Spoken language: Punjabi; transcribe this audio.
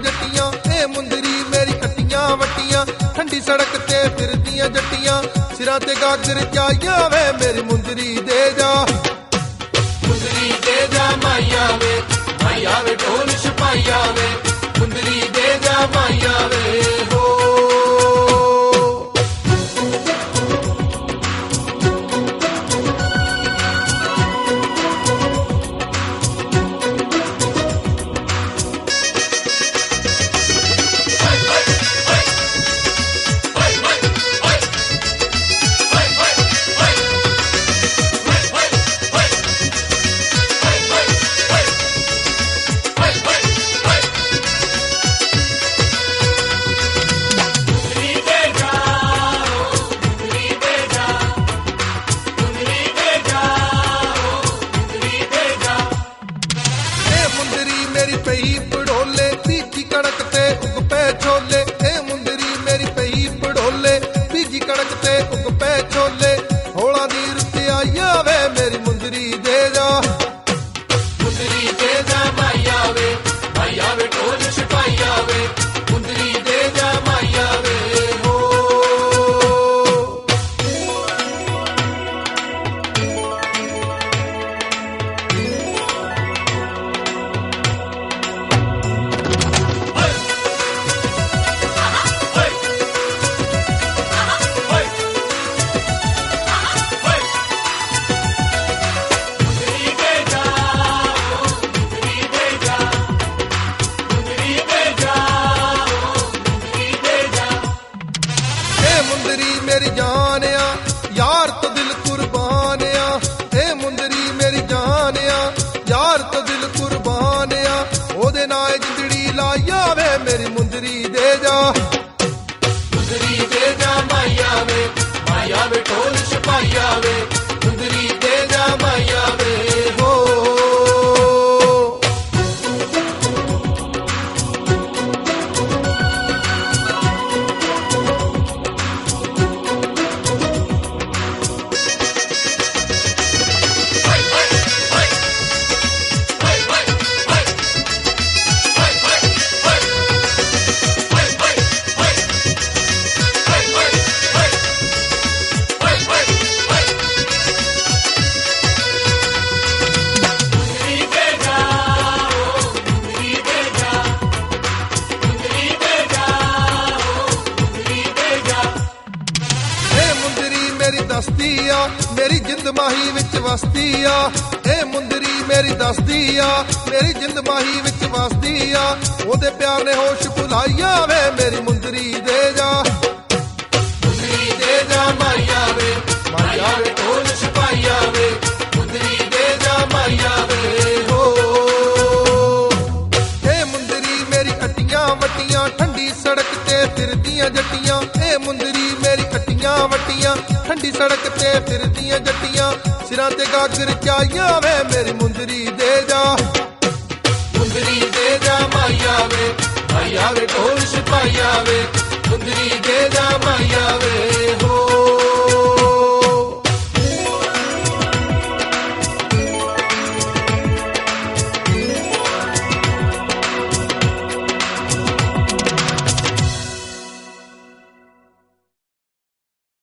ਜੱਟੀਆਂ, ਇਹ ਮੁੰਦਰੀ ਮੇਰੀ ਕੱਟੀਆਂ ਵੱਟੀਆਂ, ਠੰਡੀ ਸੜਕ ਤੇ ਫਿਰਦੀਆਂ ਜੱਟੀਆਂ, ਸਿਰਾਂ ਤੇ ਗਾਜਰ ਚਾਇਆ ਵੇ, ਮੇਰੀ ਮੁੰਦਰੀ ਦੇ ਜਾ। ਮੁੰਦਰੀ ਦੇ ਜਾ ਮਾਇਆ ਵੇ ਮਾਇਆ ਵੇ, ਢੋਲ ਛਪਾਇਆ ਵੇ। ਪੈ ਛੋਲੇ, ਇਹ ਮੁੰਦਰੀ ਮੇਰੀ ਪਈ ਪੜੋਲੇ ਬੀਜੀ ਕਣਕ ਤੇ ਉਗ ਪੈ ਛੋਲੇ, ਹੋਲਾ ਦੀ ਰੁੱਤ ਆਈਆ ਵੇ ਮੇਰੀ ਮੇਰੀ ਦਸਤੀ ਆ, ਮੇਰੀ ਜਿੰਦ ਮਾਹੀ ਵਿੱਚ ਵਸਦੀ ਆ। ਏ ਮੁੰਦਰੀ ਮੇਰੀ ਦਸਦੀ ਆ, ਮੇਰੀ ਜਿੰਦ ਮਾਹੀ ਵਿੱਚ ਵਸਦੀ ਆ। ਉਹਦੇ ਪਿਆਰ ਨੇ ਹੋਸ਼ ਭੁਲਾਈਆ ਵੇ ਮੇਰੀ ਮੁੰਦਰੀ ਦੇ ਜਾ। ਮੁੰਦਰੀ ਦੇ ਜਾ ਮਾਈਆ ਵੇ ਮਾਈਆ ਵੇ ਢੋਲ ਛਪਾਈਆ ਵੇ ਮੁੰਦਰੀ ਦੇ ਜਾ ਮਾਈਆ ਵੇ ਹੋ। ਏ ਮੁੰਦਰੀ ਮੇਰੀ ਅੱਟੀਆਂ ਵੱਟੀਆਂ, ਠੰਡੀ ਸੜਕ ਤੇ ਫਿਰਦੀਆਂ ਜੱਟੀਆਂ ਸੜਕ ਤੇ ਫਿਰਦੀਆਂ ਜੱਟੀਆਂ ਸਿਰਾਂ ਤੇ ਗਾਗਰ ਚਾਈਆਂ ਵੇ ਮੇਰੀ